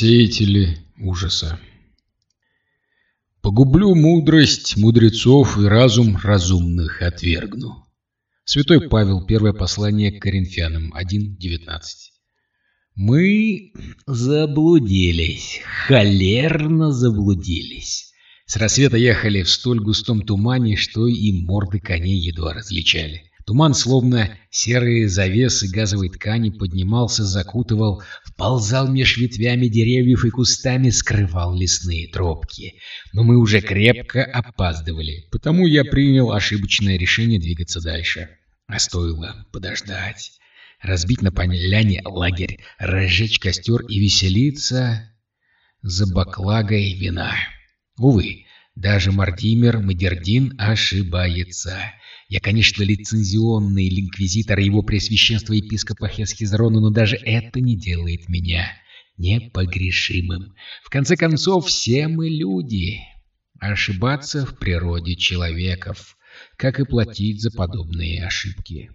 Сеятели ужаса. Погублю мудрость мудрецов и разум разумных отвергну. Святой Павел, первое послание к Коринфянам, 1.19. Мы заблудились, холерно заблудились. С рассвета ехали в столь густом тумане, что и морды коней едва различали. Туман, словно серые завесы газовой ткани, поднимался, закутывал, вползал меж ветвями деревьев и кустами скрывал лесные тропки. Но мы уже крепко опаздывали, потому я принял ошибочное решение двигаться дальше. А стоило подождать, разбить на поляне лагерь, разжечь костер и веселиться за баклагой вина. Увы, даже Мартимер Мадердин ошибается. Я, конечно, лицензионный инквизитор его пресвященства епископа Хесхизрона, но даже это не делает меня непогрешимым. В конце концов, все мы люди. Ошибаться в природе человеков, как и платить за подобные ошибки.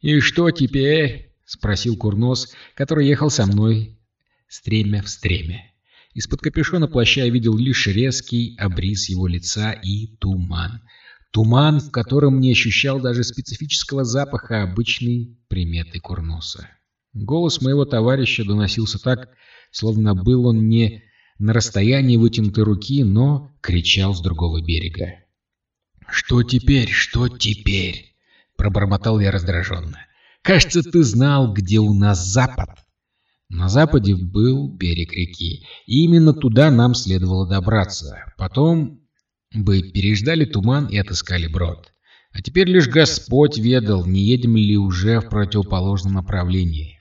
«И что теперь?» — спросил Курнос, который ехал со мной стремя в стремя. Из-под капюшона плаща я видел лишь резкий обрис его лица и туман. Туман, в котором не ощущал даже специфического запаха обычной приметы Курноса. Голос моего товарища доносился так, словно был он не на расстоянии вытянутой руки, но кричал с другого берега. «Что теперь? Что теперь?» — пробормотал я раздраженно. «Кажется, ты знал, где у нас запад». На западе был берег реки, и именно туда нам следовало добраться. Потом бы переждали туман и отыскали брод. А теперь лишь Господь ведал, не едем ли уже в противоположном направлении.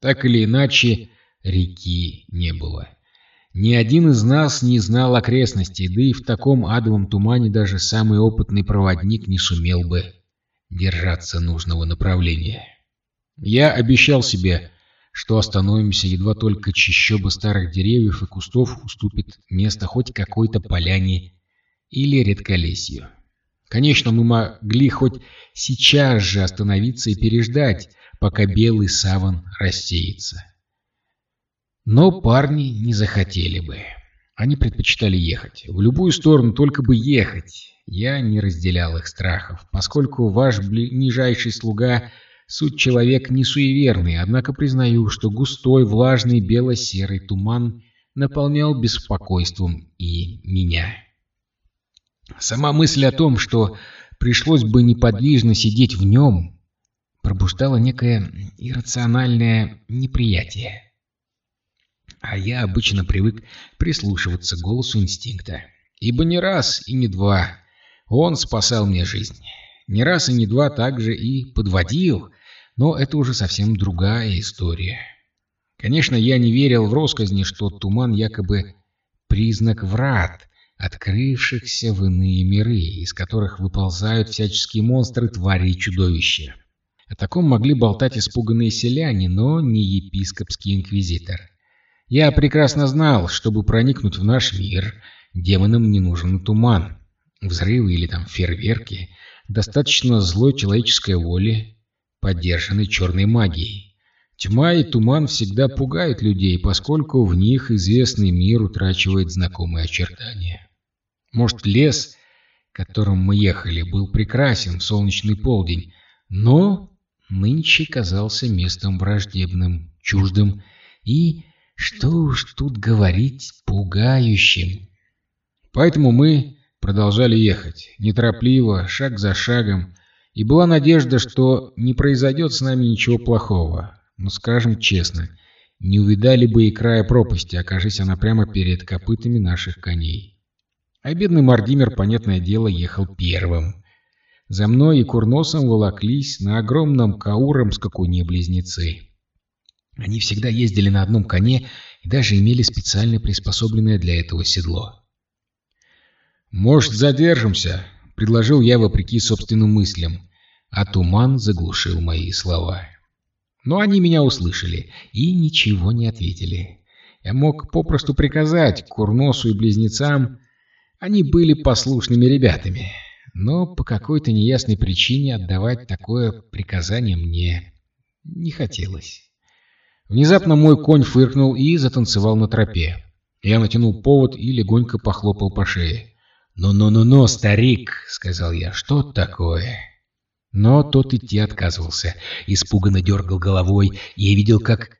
Так или иначе, реки не было. Ни один из нас не знал окрестностей, да и в таком адовом тумане даже самый опытный проводник не сумел бы держаться нужного направления. Я обещал себе что остановимся, едва только чищоба старых деревьев и кустов уступит место хоть какой-то поляне или редколесью. Конечно, мы могли хоть сейчас же остановиться и переждать, пока белый саван рассеется. Но парни не захотели бы. Они предпочитали ехать. В любую сторону, только бы ехать. Я не разделял их страхов, поскольку ваш ближайший слуга Суть человек не суеверный, однако признаю, что густой, влажный, бело-серый туман наполнял беспокойством и меня. Сама мысль о том, что пришлось бы неподвижно сидеть в нем, пробуждала некое иррациональное неприятие. А я обычно привык прислушиваться к голосу инстинкта. Ибо не раз и не два он спасал мне жизнь. Не раз и не два также и подводил, но это уже совсем другая история. Конечно, я не верил в росказни, что туман якобы признак врат, открывшихся в иные миры, из которых выползают всяческие монстры, твари и чудовища. О таком могли болтать испуганные селяне, но не епископский инквизитор. Я прекрасно знал, чтобы проникнуть в наш мир, демонам не нужен туман. Взрывы или там фейерверки. Достаточно злой человеческой воли, поддержанный черной магией. Тьма и туман всегда пугают людей, поскольку в них известный мир утрачивает знакомые очертания. Может, лес, которым мы ехали, был прекрасен в солнечный полдень, но нынче казался местом враждебным, чуждым и, что уж тут говорить, пугающим. Поэтому мы продолжали ехать, неторопливо, шаг за шагом, и была надежда, что не произойдет с нами ничего плохого. Но скажем честно, не увидали бы и края пропасти, окажись она прямо перед копытами наших коней. А бедный Мардимер, понятное дело, ехал первым. За мной и Курносом волоклись на огромном кауром скакуне близнецы. Они всегда ездили на одном коне и даже имели специально приспособленное для этого седло. «Может, задержимся?» — предложил я вопреки собственным мыслям а туман заглушил мои слова. Но они меня услышали и ничего не ответили. Я мог попросту приказать Курносу и близнецам, они были послушными ребятами, но по какой-то неясной причине отдавать такое приказание мне не хотелось. Внезапно мой конь фыркнул и затанцевал на тропе. Я натянул повод и легонько похлопал по шее. «Ну-ну-ну-ну, старик!» — сказал я. «Что такое?» Но тот идти отказывался, испуганно дергал головой, и я видел, как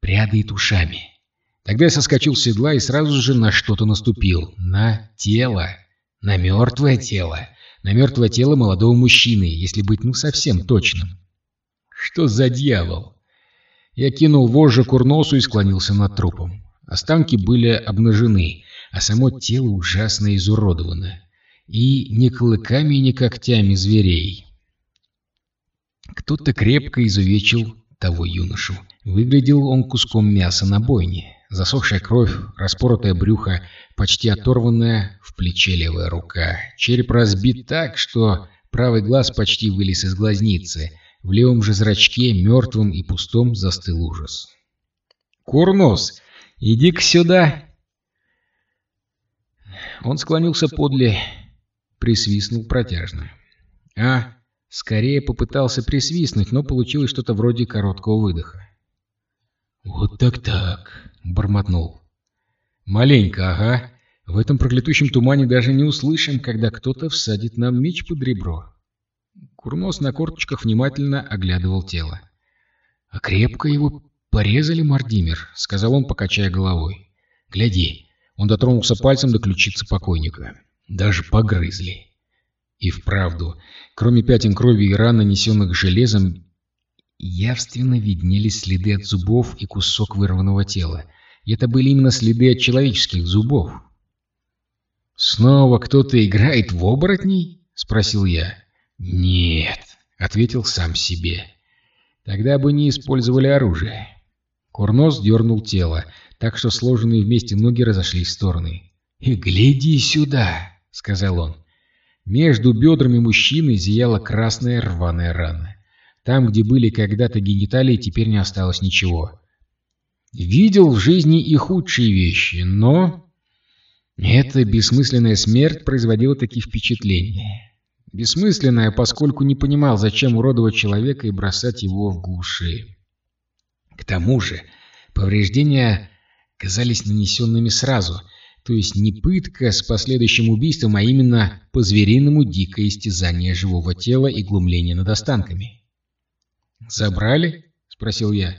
прядает ушами. Тогда я соскочил с седла и сразу же на что-то наступил. На тело. На мертвое тело. На мертвое тело молодого мужчины, если быть ну совсем точным. Что за дьявол? Я кинул вожжи курносу и склонился над трупом. Останки были обнажены, а само тело ужасно изуродовано. И не клыками не когтями зверей. Кто-то крепко изувечил того юношу. Выглядел он куском мяса на бойне. Засохшая кровь, распоротое брюхо, почти оторванная в плече левая рука. Череп разбит так, что правый глаз почти вылез из глазницы. В левом же зрачке, мертвым и пустом, застыл ужас. «Курнос, иди-ка сюда!» Он склонился подле, присвистнул протяжно. «А, Скорее попытался присвистнуть, но получилось что-то вроде короткого выдоха. «Вот так-так», — бормотнул. «Маленько, ага. В этом проклятущем тумане даже не услышим, когда кто-то всадит нам меч под ребро». Курнос на корточках внимательно оглядывал тело. «А крепко его порезали, Мардимер», — сказал он, покачая головой. «Гляди». Он дотронулся пальцем до ключицы покойника. «Даже погрызли». И вправду, кроме пятен крови и ран, нанесенных железом, явственно виднелись следы от зубов и кусок вырванного тела. И это были именно следы от человеческих зубов. «Снова кто-то играет в оборотней?» — спросил я. «Нет», — ответил сам себе. «Тогда бы не использовали оружие». Курнос дернул тело, так что сложенные вместе ноги разошлись в стороны. «И гляди сюда!» — сказал он. Между бедрами мужчины зияла красная рваная рана. Там, где были когда-то гениталии, теперь не осталось ничего. Видел в жизни и худшие вещи, но... Эта бессмысленная смерть производила такие впечатления. Бессмысленная, поскольку не понимал, зачем уродовать человека и бросать его в глуши. К тому же, повреждения казались нанесенными сразу — то есть не пытка с последующим убийством, а именно по-звериному дикое истязание живого тела и глумление над останками. «Забрали?» — спросил я.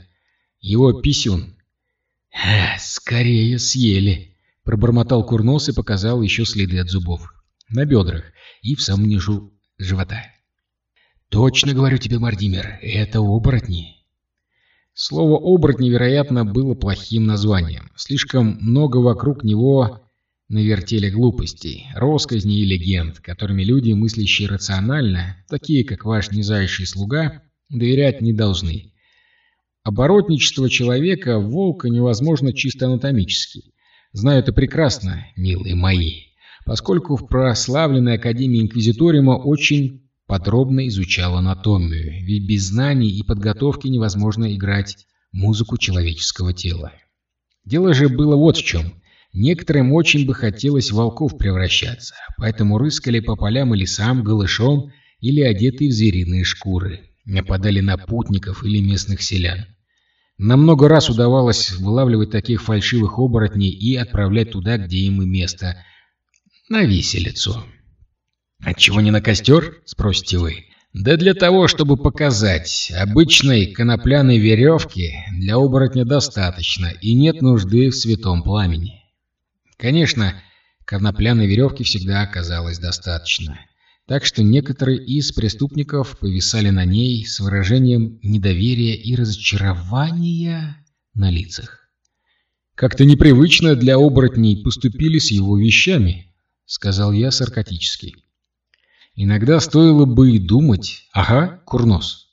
«Его писюн». «Скорее съели», — пробормотал Курнос и показал еще следы от зубов. На бедрах и в самом низу живота. «Точно говорю тебе, Мардимер, это оборотни». Слово «оборотни», вероятно, было плохим названием. Слишком много вокруг него навертели глупостей, росказней и легенд, которыми люди, мыслящие рационально, такие как ваш низайший слуга, доверять не должны. Оборотничество человека, волка, невозможно чисто анатомически. Знаю это прекрасно, милые мои, поскольку в прославленной Академии Инквизиториума очень подробно изучал анатомию, ведь без знаний и подготовки невозможно играть музыку человеческого тела. Дело же было вот в чем. Некоторым очень бы хотелось в волков превращаться, поэтому рыскали по полям и лесам голышом или одетые в звериные шкуры, нападали на путников или местных селян. Нам много раз удавалось вылавливать таких фальшивых оборотней и отправлять туда, где им и место, на виселицу. Отчего не на костер, спросите вы? Да для того, чтобы показать, обычной конопляной веревки для оборотня достаточно, и нет нужды в святом пламени. Конечно, конопляной веревки всегда оказалось достаточно. Так что некоторые из преступников повисали на ней с выражением недоверия и разочарования на лицах. «Как-то непривычно для оборотней поступили с его вещами», — сказал я саркатически. Иногда стоило бы и думать. Ага, Курнос.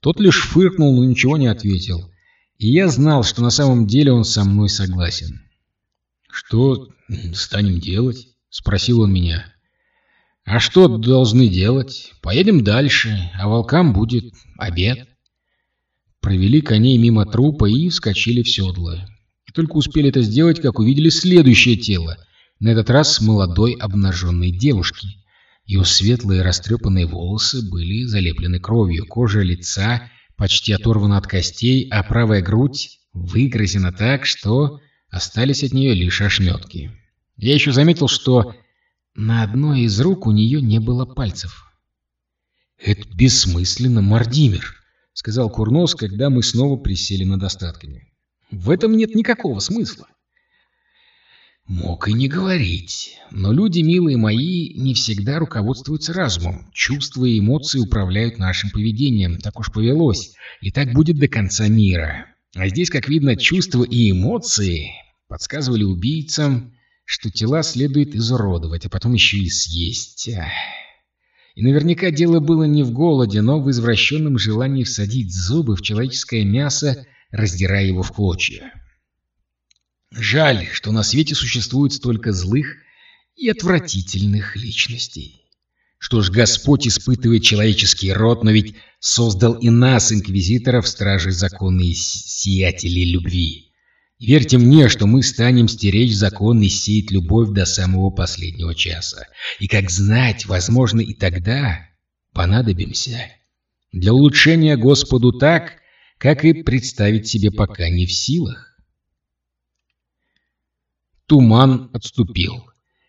Тот лишь фыркнул, но ничего не ответил. И я знал, что на самом деле он со мной согласен. «Что станем делать?» — спросил он меня. «А что должны делать? Поедем дальше, а волкам будет обед». Провели коней мимо трупа и вскочили в седло. И только успели это сделать, как увидели следующее тело, на этот раз молодой обнаженной девушки — ее светлые растрепанные волосы были залеплены кровью, кожа лица почти оторвана от костей, а правая грудь выгрызена так, что остались от нее лишь ошметки. Я еще заметил, что на одной из рук у нее не было пальцев. «Это бессмысленно, Мардимер», — сказал Курнос, когда мы снова присели над остатками. «В этом нет никакого смысла». Мог и не говорить. Но люди, милые мои, не всегда руководствуются разумом. Чувства и эмоции управляют нашим поведением. Так уж повелось. И так будет до конца мира. А здесь, как видно, чувства и эмоции подсказывали убийцам, что тела следует изуродовать, а потом еще и съесть. И наверняка дело было не в голоде, но в извращенном желании всадить зубы в человеческое мясо, раздирая его в клочья. Жаль, что на свете существует столько злых и отвратительных личностей. Что ж, Господь испытывает человеческий род, но ведь создал и нас, инквизиторов, стражей закона и сиятелей любви. Верьте мне, что мы станем стеречь закон и сеять любовь до самого последнего часа. И как знать, возможно, и тогда понадобимся. Для улучшения Господу так, как и представить себе пока не в силах. Туман отступил.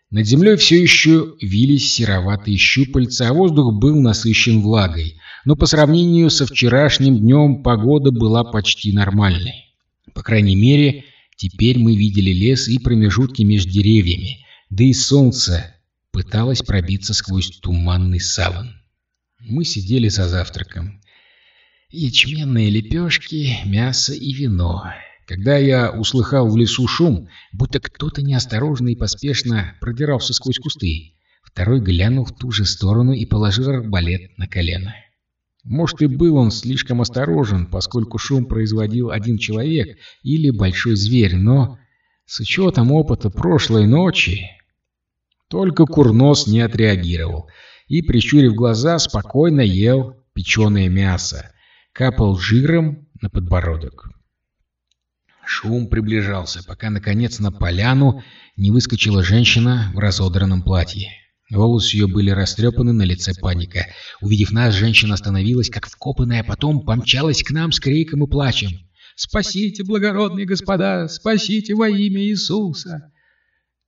Над землей все еще вились сероватые щупальца, а воздух был насыщен влагой. Но по сравнению со вчерашним днем погода была почти нормальной. По крайней мере, теперь мы видели лес и промежутки между деревьями, да и солнце пыталось пробиться сквозь туманный саван. Мы сидели за завтраком. Ячменные лепешки, мясо и вино. Когда я услыхал в лесу шум, будто кто-то неосторожно и поспешно продирался сквозь кусты, второй глянул в ту же сторону и положил арбалет на колено. Может, и был он слишком осторожен, поскольку шум производил один человек или большой зверь, но с учетом опыта прошлой ночи... Только Курнос не отреагировал и, прищурив глаза, спокойно ел печеное мясо, капал жиром на подбородок. Шум приближался, пока, наконец, на поляну не выскочила женщина в разодранном платье. Волосы ее были растрепаны, на лице паника. Увидев нас, женщина остановилась, как вкопанная, а потом помчалась к нам с криком и плачем. «Спасите, благородные господа! Спасите во имя Иисуса!»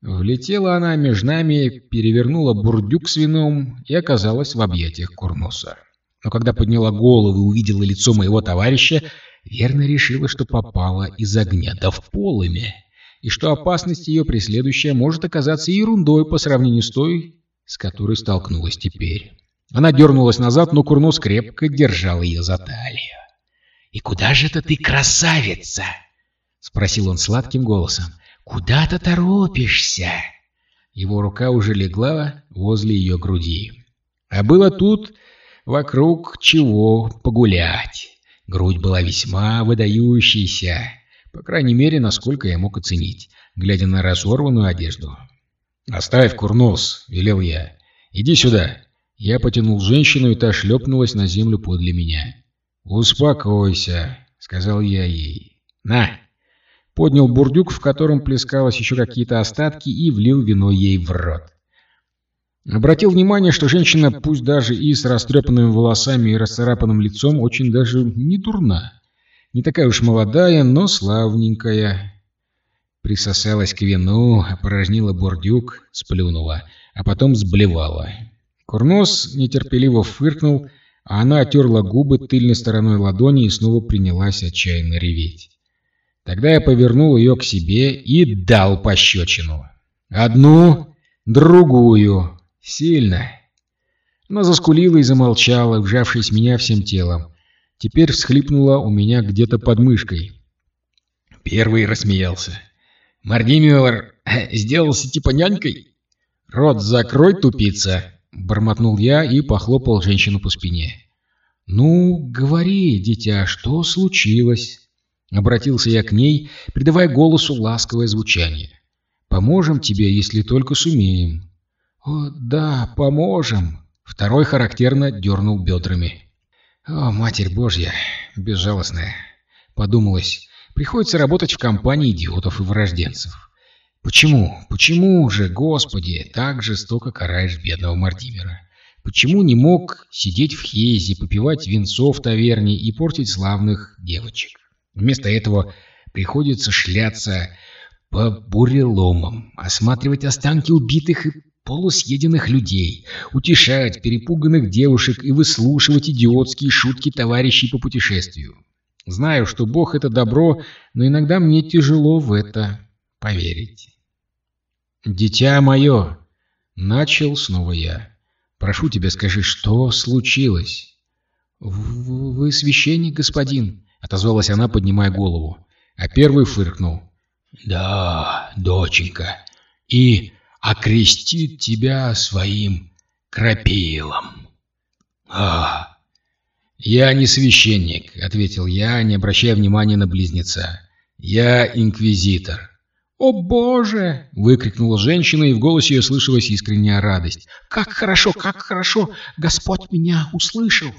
Влетела она между нами, перевернула бурдюк с вином и оказалась в объятиях Курноса. Но когда подняла голову и увидела лицо моего товарища, верно решила, что попала из огня да в полыми, и что опасность ее преследующая может оказаться ерундой по сравнению с той, с которой столкнулась теперь. Она дернулась назад, но Курнос крепко держал ее за талию. «И куда же это ты, красавица?» — спросил он сладким голосом. «Куда ты торопишься?» Его рука уже легла возле ее груди. А было тут вокруг чего погулять. Грудь была весьма выдающейся, по крайней мере, насколько я мог оценить, глядя на разорванную одежду. «Оставь курнос», — велел я. «Иди сюда». Я потянул женщину, и та шлепнулась на землю подле меня. «Успокойся», — сказал я ей. «На!» Поднял бурдюк, в котором плескалось еще какие-то остатки, и влил вино ей в рот. Обратил внимание, что женщина, пусть даже и с растрепанными волосами и расцарапанным лицом, очень даже не дурна. Не такая уж молодая, но славненькая. Присосалась к вину, опорожнила бурдюк, сплюнула, а потом сблевала. Курнос нетерпеливо фыркнул, а она отерла губы тыльной стороной ладони и снова принялась отчаянно реветь. Тогда я повернул ее к себе и дал пощечину. Одну, другую. Сильно. Она заскулила и замолчала, вжавшись меня всем телом. Теперь всхлипнула у меня где-то под мышкой. Первый рассмеялся. «Мардимиор сделался типа нянькой?» «Рот закрой, тупица!» — бормотнул я и похлопал женщину по спине. «Ну, говори, дитя, что случилось?» Обратился я к ней, придавая голосу ласковое звучание. «Поможем тебе, если только сумеем». «О, да, поможем!» Второй характерно дернул бедрами. «О, Матерь Божья, безжалостная!» Подумалось, приходится работать в компании идиотов и врожденцев. Почему, почему же, Господи, так жестоко караешь бедного Мартимера? Почему не мог сидеть в хейзе, попивать винцо в таверне и портить славных девочек? Вместо этого приходится шляться по буреломам, осматривать останки убитых и полусъеденных людей, утешать перепуганных девушек и выслушивать идиотские шутки товарищей по путешествию. Знаю, что Бог — это добро, но иногда мне тяжело в это поверить. «Дитя мое!» — начал снова я. «Прошу тебя, скажи, что случилось?» «Вы священник, господин?» — отозвалась она, поднимая голову. А первый фыркнул. «Да, доченька, и окрестит тебя своим крапилом». «А, «Я не священник», — ответил я, не обращая внимания на близнеца. «Я инквизитор». «О боже!» — выкрикнула женщина, и в голосе ее слышалась искренняя радость. «Как хорошо, как хорошо! Господь меня услышал!»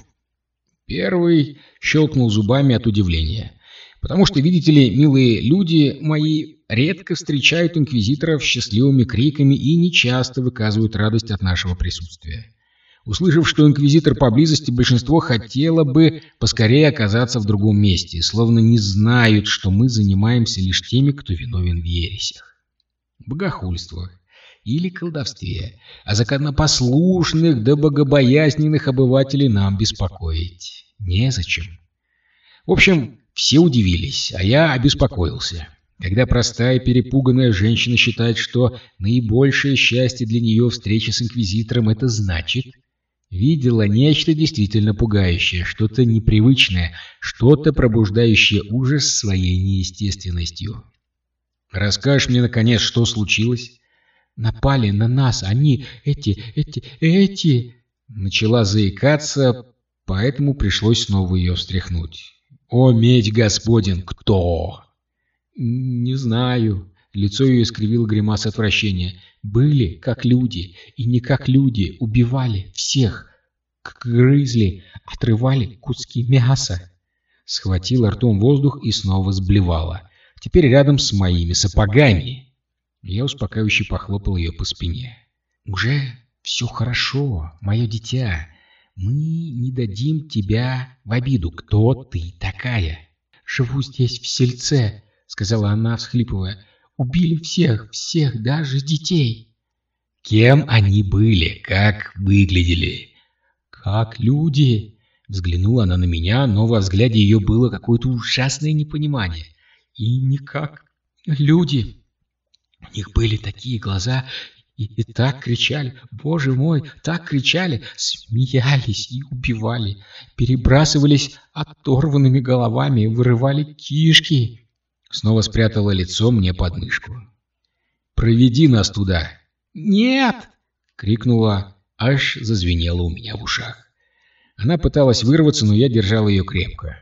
Первый щелкнул зубами от удивления. Потому что, видите ли, милые люди мои редко встречают инквизиторов счастливыми криками и нечасто выказывают радость от нашего присутствия. Услышав, что инквизитор поблизости, большинство хотело бы поскорее оказаться в другом месте, словно не знают, что мы занимаемся лишь теми, кто виновен в ересях, богохульствах или колдовстве, а законопослушных да богобоязненных обывателей нам беспокоить незачем. В общем, все удивились, а я обеспокоился. Когда простая перепуганная женщина считает, что наибольшее счастье для нее встреча с инквизитором — это значит видела нечто действительно пугающее, что-то непривычное, что-то пробуждающее ужас своей неестественностью. «Расскажешь мне, наконец, что случилось?» «Напали на нас они, эти, эти, эти...» Начала заикаться, поэтому пришлось снова ее встряхнуть. «О, медь господин, кто?» «Не знаю». Лицо ее искривило гримаса отвращения. «Были как люди, и не как люди, убивали всех, грызли, отрывали куски мяса». Схватила ртом воздух и снова сблевала. Теперь рядом с моими сапогами. Я успокаивающе похлопал ее по спине. «Уже все хорошо, мое дитя. Мы не дадим тебя в обиду. Кто ты такая?» «Живу здесь, в сельце», — сказала она, всхлипывая. Убили всех, всех, даже детей. Кем они были? Как выглядели? Как люди. Взглянула она на меня, но во взгляде ее было какое-то ужасное непонимание. И не как люди. У них были такие глаза, и, и так кричали, боже мой, так кричали, смеялись и убивали, перебрасывались оторванными головами, вырывали кишки. Снова спрятала лицо мне под мышку. «Проведи нас туда!» «Нет!» — крикнула, аж зазвенело у меня в ушах. Она пыталась вырваться, но я держал ее крепко.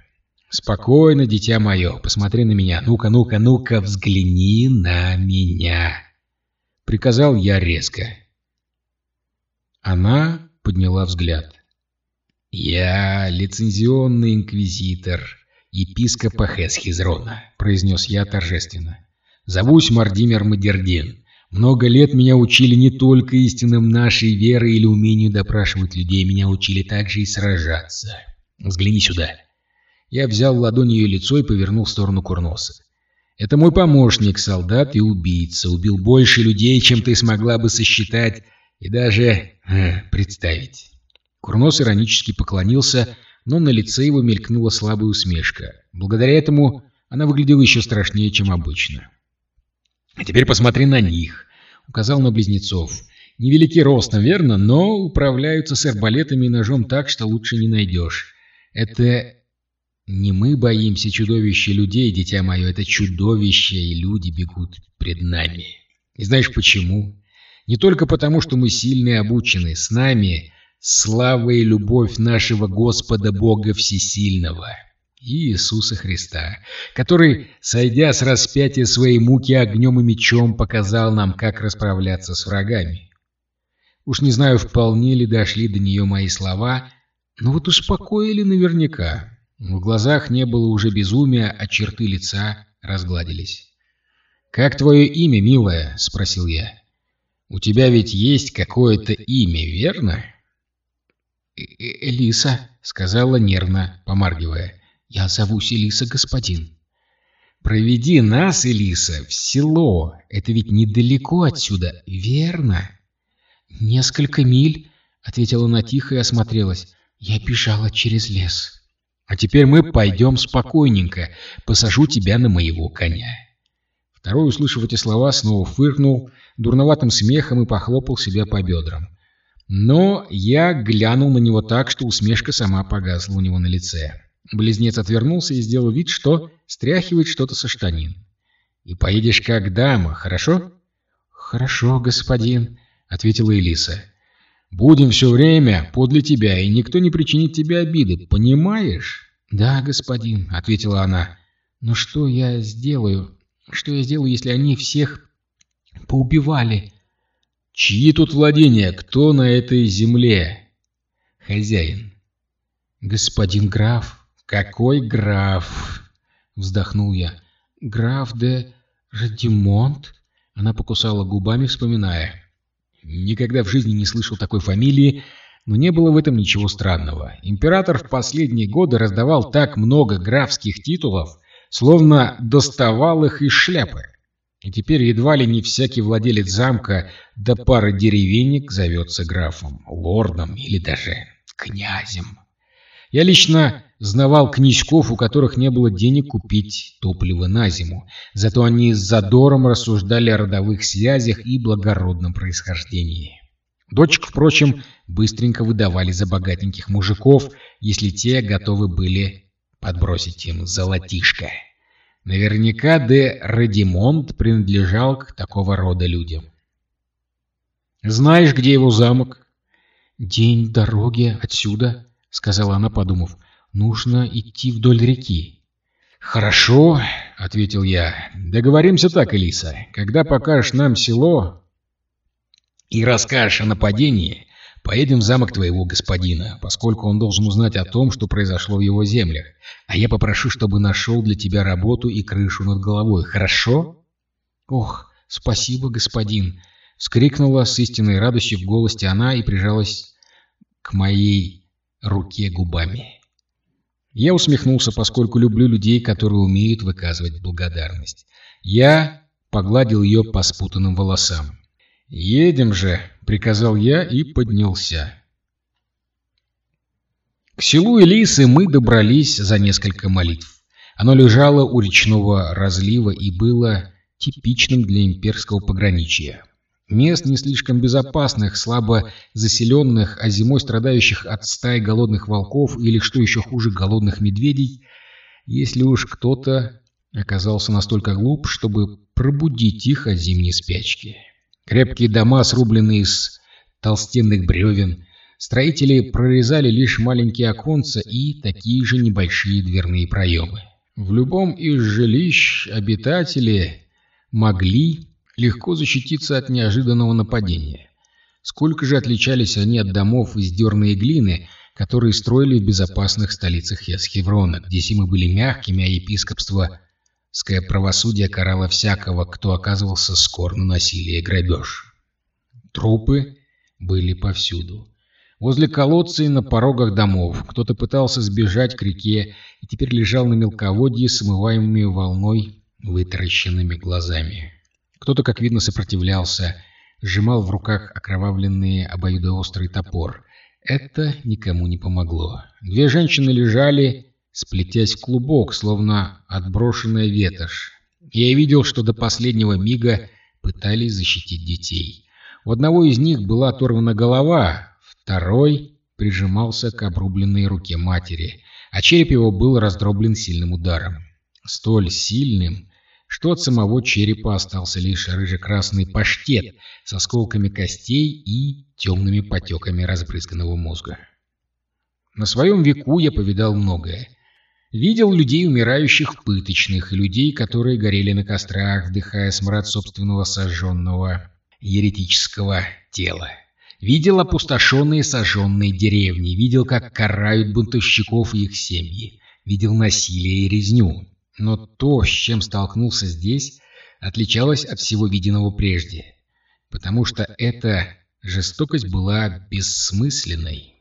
«Спокойно, дитя мое, посмотри на меня. Ну-ка, ну-ка, ну-ка, взгляни на меня!» Приказал я резко. Она подняла взгляд. «Я лицензионный инквизитор», епископа Хесхизрона», — произнес я торжественно. «Зовусь Мардимер Мадердин. Много лет меня учили не только истинам нашей веры или умению допрашивать людей, меня учили также и сражаться. Взгляни сюда». Я взял ладонь ее лицо и повернул в сторону Курноса. «Это мой помощник, солдат и убийца. Убил больше людей, чем ты смогла бы сосчитать и даже э, представить». Курнос иронически поклонился, но на лице его мелькнула слабая усмешка. Благодаря этому она выглядела еще страшнее, чем обычно. «А теперь посмотри на них», — указал на близнецов. «Невелики ростом, верно, но управляются с арбалетами и ножом так, что лучше не найдешь. Это не мы боимся чудовища людей, дитя мое, это чудовища и люди бегут пред нами. И знаешь почему? Не только потому, что мы сильны и обучены. С нами слава и любовь нашего Господа Бога Всесильного, Иисуса Христа, который, сойдя с распятия своей муки огнем и мечом, показал нам, как расправляться с врагами. Уж не знаю, вполне ли дошли до нее мои слова, но вот успокоили наверняка. В глазах не было уже безумия, а черты лица разгладились. «Как твое имя, милая?» — спросил я. «У тебя ведь есть какое-то имя, верно?» Э, э, «Элиса», — сказала нервно, помаргивая. «Я зовусь Элиса, господин». «Проведи нас, Элиса, в село. Это ведь недалеко отсюда, верно?» «Несколько миль», — ответила она тихо и осмотрелась. «Я бежала через лес». «А теперь мы пойдем спокойненько. Посажу тебя на моего коня». Второй, услышав эти слова, снова фыркнул дурноватым смехом и похлопал себя по бедрам. Но я глянул на него так, что усмешка сама погасла у него на лице. Близнец отвернулся и сделал вид, что стряхивает что-то со штанин. «И поедешь как дама, хорошо?» «Хорошо, господин», — ответила Элиса. «Будем все время подле тебя, и никто не причинит тебе обиды, понимаешь?» «Да, господин», — ответила она. «Но что я сделаю? Что я сделаю, если они всех поубивали? Чьи тут владения? Кто на этой земле? Хозяин. Господин граф. Какой граф? Вздохнул я. Граф де Радимонт? Она покусала губами, вспоминая. Никогда в жизни не слышал такой фамилии, но не было в этом ничего странного. Император в последние годы раздавал так много графских титулов, словно доставал их из шляпы. И теперь едва ли не всякий владелец замка до пары деревенек зовется графом, лордом или даже князем. Я лично знавал князьков, у которых не было денег купить топливо на зиму, зато они с задором рассуждали о родовых связях и благородном происхождении. Дочек, впрочем, быстренько выдавали за богатеньких мужиков, если те готовы были подбросить им золотишко. Наверняка де Радимонт принадлежал к такого рода людям. «Знаешь, где его замок?» «День дороги отсюда», — сказала она, подумав. «Нужно идти вдоль реки». «Хорошо», — ответил я. «Договоримся так, Элиса. Когда покажешь нам село и расскажешь о нападении, Поедем в замок твоего господина, поскольку он должен узнать о том, что произошло в его землях. А я попрошу, чтобы нашел для тебя работу и крышу над головой. Хорошо? Ох, спасибо, господин. Вскрикнула с истинной радостью в голосе она и прижалась к моей руке губами. Я усмехнулся, поскольку люблю людей, которые умеют выказывать благодарность. Я погладил ее по спутанным волосам. «Едем же!» — приказал я и поднялся. К селу Элисы мы добрались за несколько молитв. Оно лежало у речного разлива и было типичным для имперского пограничья. Мест не слишком безопасных, слабо заселенных, а зимой страдающих от стаи голодных волков или, что еще хуже, голодных медведей, если уж кто-то оказался настолько глуп, чтобы пробудить их от зимней спячки. Крепкие дома, срубленные из толстенных бревен. Строители прорезали лишь маленькие оконца и такие же небольшие дверные проемы. В любом из жилищ обитатели могли легко защититься от неожиданного нападения. Сколько же отличались они от домов из дерной глины, которые строили в безопасных столицах Хесхеврона, где зимы были мягкими, а епископство Ское правосудие карало всякого, кто оказывался скор на насилие и грабеж. Трупы были повсюду. Возле колодца и на порогах домов кто-то пытался сбежать к реке и теперь лежал на мелководье с омываемыми волной вытаращенными глазами. Кто-то, как видно, сопротивлялся, сжимал в руках окровавленный обоюдоострый топор. Это никому не помогло. Две женщины лежали сплетясь в клубок, словно отброшенная ветошь. Я видел, что до последнего мига пытались защитить детей. У одного из них была оторвана голова, второй прижимался к обрубленной руке матери, а череп его был раздроблен сильным ударом. Столь сильным, что от самого черепа остался лишь рыже-красный паштет с осколками костей и темными потеками разбрызганного мозга. На своем веку я повидал многое. Видел людей, умирающих в пыточных, и людей, которые горели на кострах, вдыхая смрад собственного сожженного еретического тела. Видел опустошенные сожженные деревни, видел, как карают бунтовщиков и их семьи, видел насилие и резню. Но то, с чем столкнулся здесь, отличалось от всего виденного прежде, потому что эта жестокость была бессмысленной.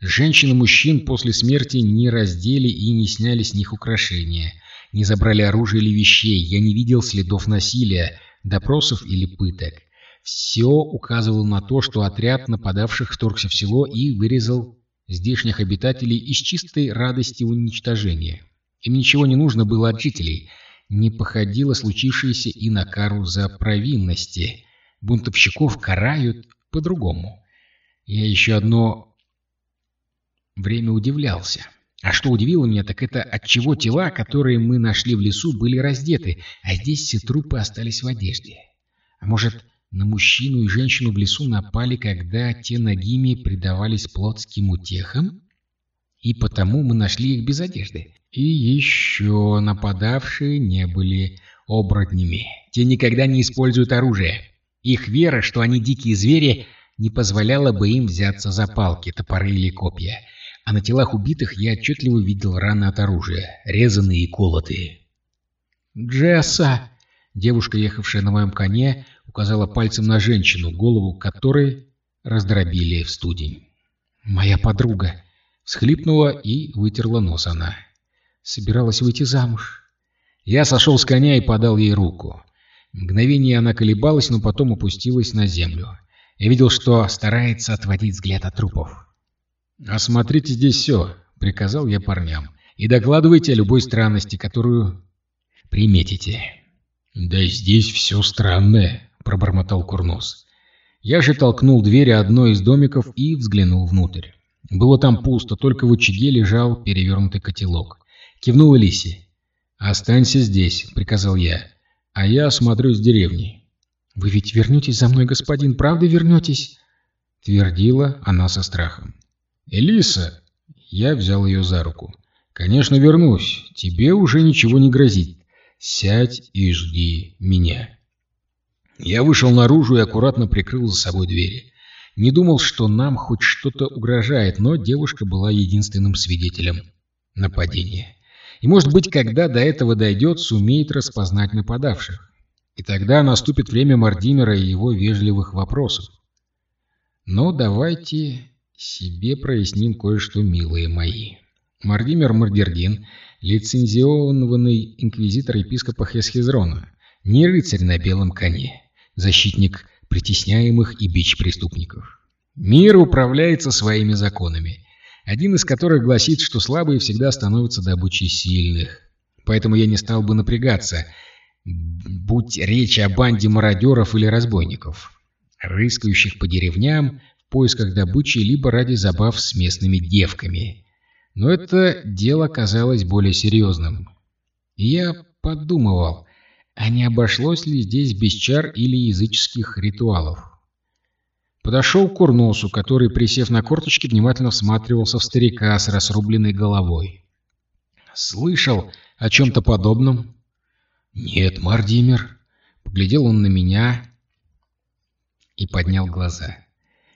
Женщин и мужчин после смерти не раздели и не сняли с них украшения, не забрали оружие или вещей, я не видел следов насилия, допросов или пыток. Все указывало на то, что отряд нападавших вторгся в село и вырезал здешних обитателей из чистой радости уничтожения. Им ничего не нужно было от жителей, не походило случившееся и на кару за провинности. Бунтовщиков карают по-другому. Я еще одно время удивлялся. А что удивило меня, так это отчего тела, которые мы нашли в лесу, были раздеты, а здесь все трупы остались в одежде. А может, на мужчину и женщину в лесу напали, когда те ногими предавались плотским утехам? И потому мы нашли их без одежды. И еще нападавшие не были оборотнями. Те никогда не используют оружие. Их вера, что они дикие звери, не позволяла бы им взяться за палки, топоры или копья а на телах убитых я отчетливо видел раны от оружия, резанные и колотые. «Джесса!» Девушка, ехавшая на моем коне, указала пальцем на женщину, голову которой раздробили в студень. «Моя подруга!» Схлипнула и вытерла нос она. Собиралась выйти замуж. Я сошел с коня и подал ей руку. Мгновение она колебалась, но потом опустилась на землю. Я видел, что старается отводить взгляд от трупов. «Осмотрите здесь все», — приказал я парням, «и докладывайте о любой странности, которую приметите». «Да здесь все странное», — пробормотал Курнос. Я же толкнул двери одной из домиков и взглянул внутрь. Было там пусто, только в очаге лежал перевернутый котелок. Кивнул Элисе. «Останься здесь», — приказал я, — «а я осмотрюсь деревни». «Вы ведь вернетесь за мной, господин, правда вернетесь?» — твердила она со страхом. «Элиса!» Я взял ее за руку. «Конечно, вернусь. Тебе уже ничего не грозит. Сядь и жди меня». Я вышел наружу и аккуратно прикрыл за собой двери. Не думал, что нам хоть что-то угрожает, но девушка была единственным свидетелем нападения. И, может быть, когда до этого дойдет, сумеет распознать нападавших. И тогда наступит время Мардимера и его вежливых вопросов. Но давайте себе проясним кое-что, милые мои. Мардимер Мардергин, лицензионный инквизитор епископа Хесхизрона, не рыцарь на белом коне, защитник притесняемых и бич преступников. Мир управляется своими законами, один из которых гласит, что слабые всегда становятся добычей сильных. Поэтому я не стал бы напрягаться, будь речь о банде мародеров или разбойников, рыскающих по деревням, поисках добычи, либо ради забав с местными девками. Но это дело казалось более серьезным. И я подумывал, а не обошлось ли здесь без чар или языческих ритуалов. Подошел к Курносу, который, присев на корточки, внимательно всматривался в старика с расрубленной головой. «Слышал о чем-то подобном?» «Нет, Мардимер». Поглядел он на меня и поднял глаза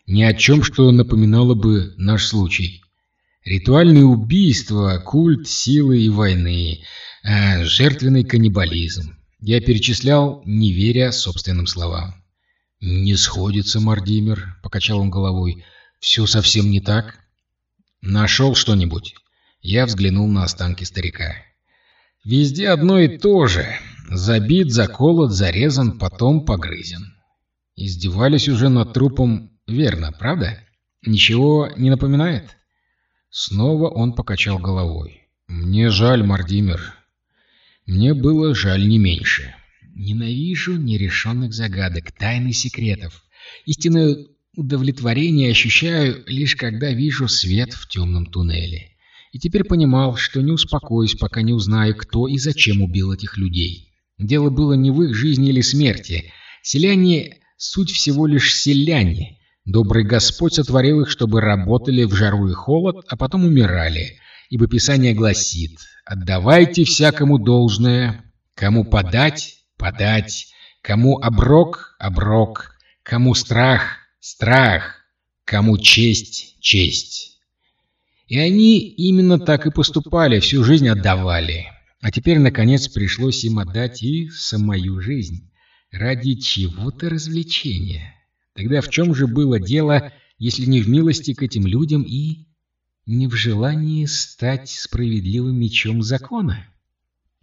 ни о чем, что напоминало бы наш случай. Ритуальные убийства, культ силы и войны, э, жертвенный каннибализм. Я перечислял, не веря собственным словам. «Не сходится, Мардимер», — покачал он головой. «Все совсем не так». «Нашел что-нибудь?» Я взглянул на останки старика. «Везде одно и то же. Забит, заколот, зарезан, потом погрызен». Издевались уже над трупом Верно, правда? Ничего не напоминает? Снова он покачал головой. Мне жаль, Мардимер. Мне было жаль не меньше. Ненавижу нерешенных загадок, тайны секретов. Истинное удовлетворение ощущаю лишь когда вижу свет в темном туннеле. И теперь понимал, что не успокоюсь, пока не узнаю, кто и зачем убил этих людей. Дело было не в их жизни или смерти. Селяне — суть всего лишь селяне. Добрый Господь сотворил их, чтобы работали в жару и холод, а потом умирали. Ибо Писание гласит, «Отдавайте всякому должное, кому подать – подать, кому оброк – оброк, кому страх – страх, кому честь – честь». И они именно так и поступали, всю жизнь отдавали. А теперь, наконец, пришлось им отдать и самую жизнь. Ради чего-то развлечения. Тогда в чем же было дело, если не в милости к этим людям и не в желании стать справедливым мечом закона?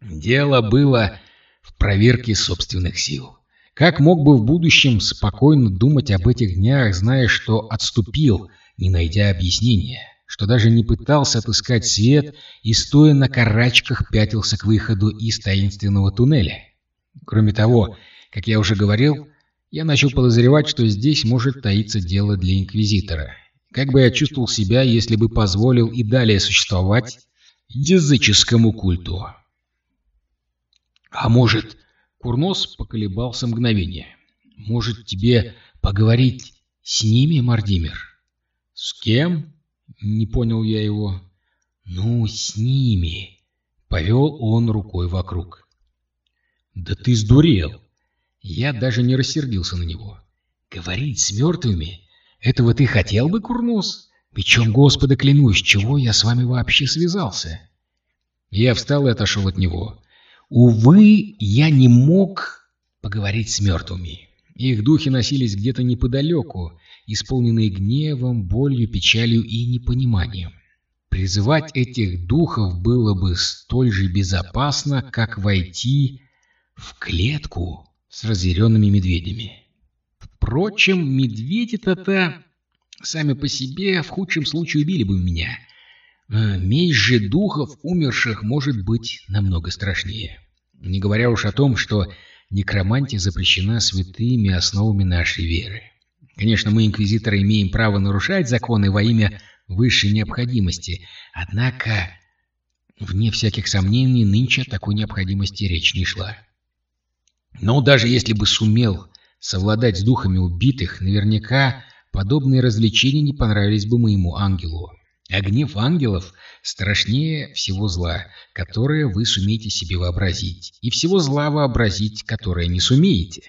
Дело было в проверке собственных сил. Как мог бы в будущем спокойно думать об этих днях, зная, что отступил, не найдя объяснения, что даже не пытался отыскать свет и, стоя на карачках, пятился к выходу из таинственного туннеля? Кроме того, как я уже говорил, я начал подозревать, что здесь может таиться дело для Инквизитора. Как бы я чувствовал себя, если бы позволил и далее существовать языческому культу? А может, Курнос поколебался мгновение. Может, тебе поговорить с ними, Мардимер? С кем? Не понял я его. Ну, с ними. Повел он рукой вокруг. Да ты сдурел. Я даже не рассердился на него. Говорить с мертвыми? Этого ты хотел бы, Курнос? Причем, Господа клянусь, чего я с вами вообще связался? Я встал и отошел от него. Увы, я не мог поговорить с мертвыми. Их духи носились где-то неподалеку, исполненные гневом, болью, печалью и непониманием. Призывать этих духов было бы столь же безопасно, как войти в клетку с разъяренными медведями. Впрочем, медведи-то-то сами по себе в худшем случае убили бы меня. А месть же духов умерших может быть намного страшнее. Не говоря уж о том, что некромантия запрещена святыми основами нашей веры. Конечно, мы, инквизиторы, имеем право нарушать законы во имя высшей необходимости, однако, вне всяких сомнений, нынче такой необходимости речь не шла. Но даже если бы сумел совладать с духами убитых, наверняка подобные развлечения не понравились бы моему ангелу. А гнев ангелов страшнее всего зла, которое вы сумеете себе вообразить, и всего зла вообразить, которое не сумеете.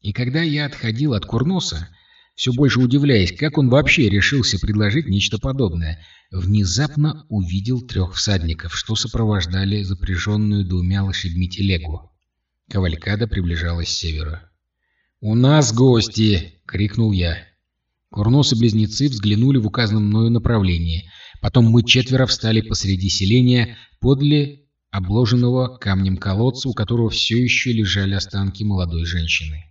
И когда я отходил от Курноса, все больше удивляясь, как он вообще решился предложить нечто подобное, внезапно увидел трех всадников, что сопровождали запряженную двумя лошадьми телегу. Кавалькада приближалась с севера. «У нас гости!» — крикнул я. Курнос и близнецы взглянули в указанном мною направлении. Потом мы четверо встали посреди селения подле обложенного камнем колодца, у которого все еще лежали останки молодой женщины.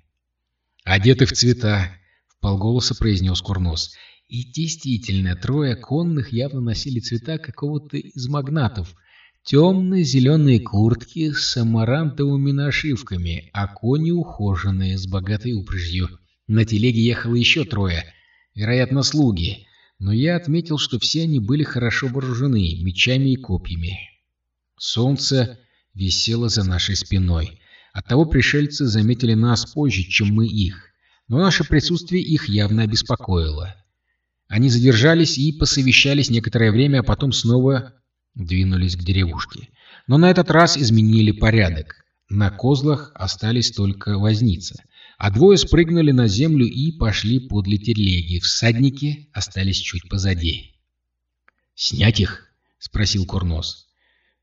«Одеты в цвета!» — в полголоса произнес Курнос. И действительно, трое конных явно носили цвета какого-то из магнатов — Темно-зеленые куртки с амарантовыми нашивками, а кони ухоженные, с богатой упряжью. На телеге ехало еще трое, вероятно, слуги, но я отметил, что все они были хорошо вооружены мечами и копьями. Солнце висело за нашей спиной. Оттого пришельцы заметили нас позже, чем мы их, но наше присутствие их явно обеспокоило. Они задержались и посовещались некоторое время, а потом снова двинулись к деревушке. Но на этот раз изменили порядок. На козлах остались только возница, а двое спрыгнули на землю и пошли подле телеги. Всадники остались чуть позади. «Снять их?» — спросил Курнос.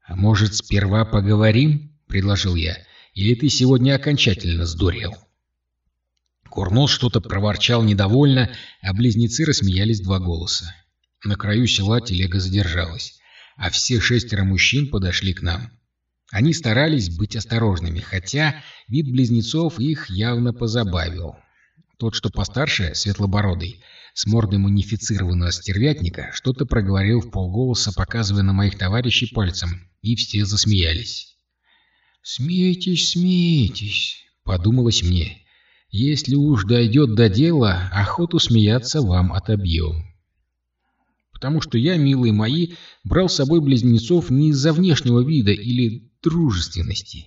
«А может, сперва поговорим?» — предложил я. «Или ты сегодня окончательно сдурел?» Курнос что-то проворчал недовольно, а близнецы рассмеялись два голоса. На краю села телега задержалась а все шестеро мужчин подошли к нам. Они старались быть осторожными, хотя вид близнецов их явно позабавил. Тот, что постарше, светлобородый, с мордой мунифицированного стервятника, что-то проговорил в полголоса, показывая на моих товарищей пальцем, и все засмеялись. «Смейтесь, смейтесь», — подумалось мне. «Если уж дойдет до дела, охоту смеяться вам отобьем» потому что я, милые мои, брал с собой близнецов не из-за внешнего вида или дружественности.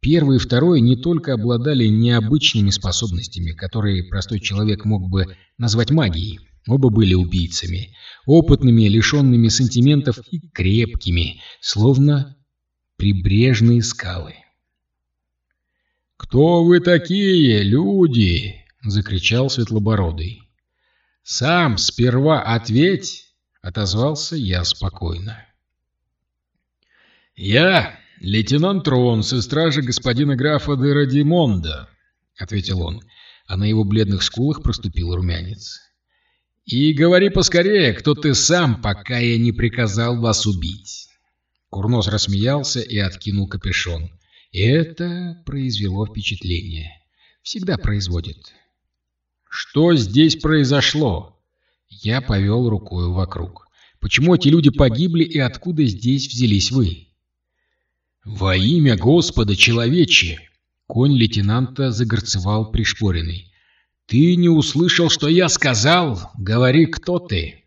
Первый и второй не только обладали необычными способностями, которые простой человек мог бы назвать магией. Оба были убийцами, опытными, лишенными сантиментов и крепкими, словно прибрежные скалы. «Кто вы такие, люди?» — закричал Светлобородый. «Сам сперва ответь!» — отозвался я спокойно. «Я лейтенант Тронс из стражи господина графа де Радимонда», — ответил он, а на его бледных скулах проступил румянец. И говори поскорее, кто ты сам, пока я не приказал вас убить. Курнос рассмеялся и откинул капюшон. Это произвело впечатление. Всегда производит. Что здесь произошло? Я повел рукой вокруг. Почему эти люди погибли и откуда здесь взялись вы? Во имя Господа, человече! Конь лейтенанта загорцевал пришпоренный. Ты не услышал, что я сказал? Говори, кто ты?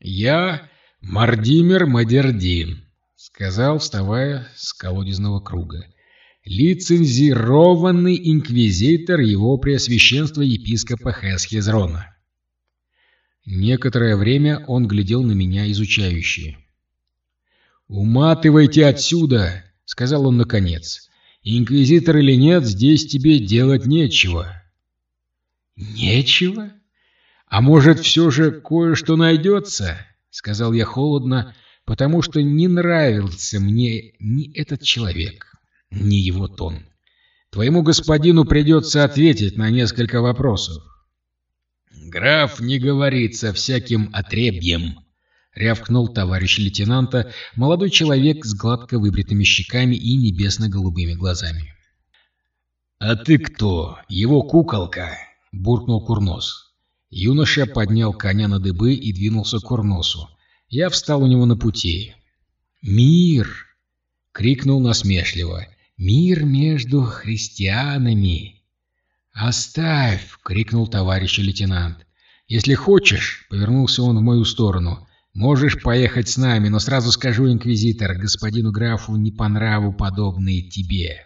Я Мардимер Мадердин, сказал, вставая с колодезного круга. Лицензированный инквизитор его преосвященства епископа Хесхезрона. Некоторое время он глядел на меня изучающе. «Уматывайте отсюда!» — сказал он наконец. «Инквизитор или нет, здесь тебе делать нечего». «Нечего? А может, все же кое-что найдется?» — сказал я холодно, потому что не нравился мне ни этот человек, ни его тон. «Твоему господину придется ответить на несколько вопросов». «Граф не говорит со всяким отребьем», — рявкнул товарищ лейтенанта, молодой человек с гладко выбритыми щеками и небесно-голубыми глазами. «А ты кто? Его куколка?» — буркнул Курнос. Юноша поднял коня на дыбы и двинулся к Курносу. Я встал у него на пути. «Мир!» — крикнул насмешливо. «Мир между христианами!» «Оставь!» — крикнул товарищ лейтенант. «Если хочешь», — повернулся он в мою сторону, — «можешь поехать с нами, но сразу скажу, инквизитор, господину графу не по нраву подобные тебе».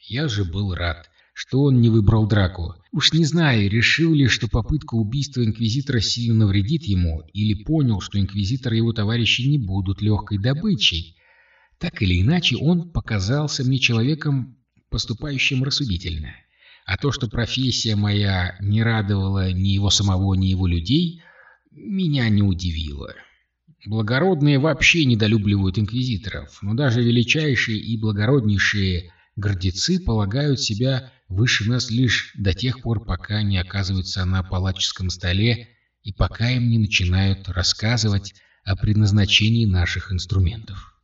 Я же был рад, что он не выбрал драку. Уж не знаю, решил ли, что попытка убийства инквизитора сильно навредит ему, или понял, что инквизитор и его товарищи не будут легкой добычей. Так или иначе, он показался мне человеком, поступающим рассудительно. А то, что профессия моя не радовала ни его самого, ни его людей, меня не удивило. Благородные вообще недолюбливают инквизиторов, но даже величайшие и благороднейшие гордецы полагают себя выше нас лишь до тех пор, пока не оказываются на палаческом столе и пока им не начинают рассказывать о предназначении наших инструментов.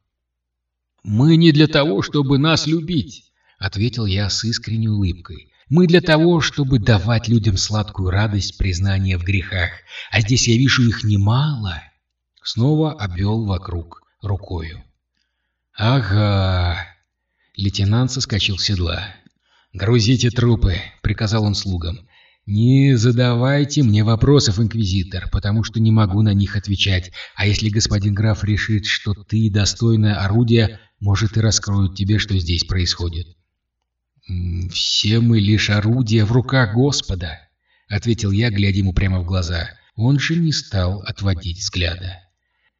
«Мы не для того, чтобы нас любить», — ответил я с искренней улыбкой. Мы для того, чтобы давать людям сладкую радость признания в грехах, а здесь я вижу их немало. Снова обвел вокруг рукою. Ага. Лейтенант соскочил с седла. «Грузите трупы», — приказал он слугам. «Не задавайте мне вопросов, инквизитор, потому что не могу на них отвечать. А если господин граф решит, что ты достойное орудие, может и раскроют тебе, что здесь происходит». «Все мы лишь орудия в руках Господа», — ответил я, глядя ему прямо в глаза. Он же не стал отводить взгляда.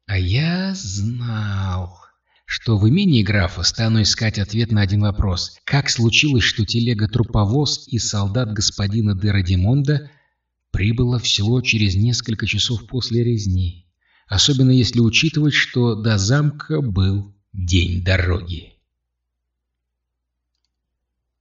«А я знал...» что в имении графа стану искать ответ на один вопрос. Как случилось, что телега-труповоз и солдат господина де Радимонда прибыла всего через несколько часов после резни? Особенно если учитывать, что до замка был день дороги.